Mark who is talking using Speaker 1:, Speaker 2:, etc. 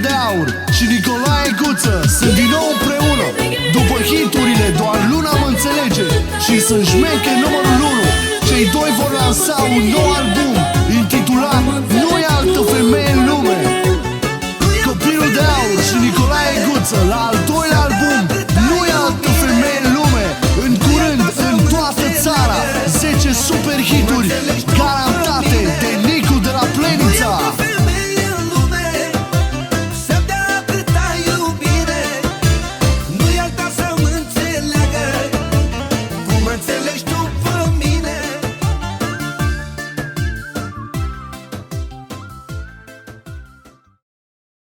Speaker 1: De aur și Nicolae Guță Sunt din nou împreună. După hiturile doar luna mă înțelege Și sunt șmeche numărul 1 Cei doi vor lansa un nou album.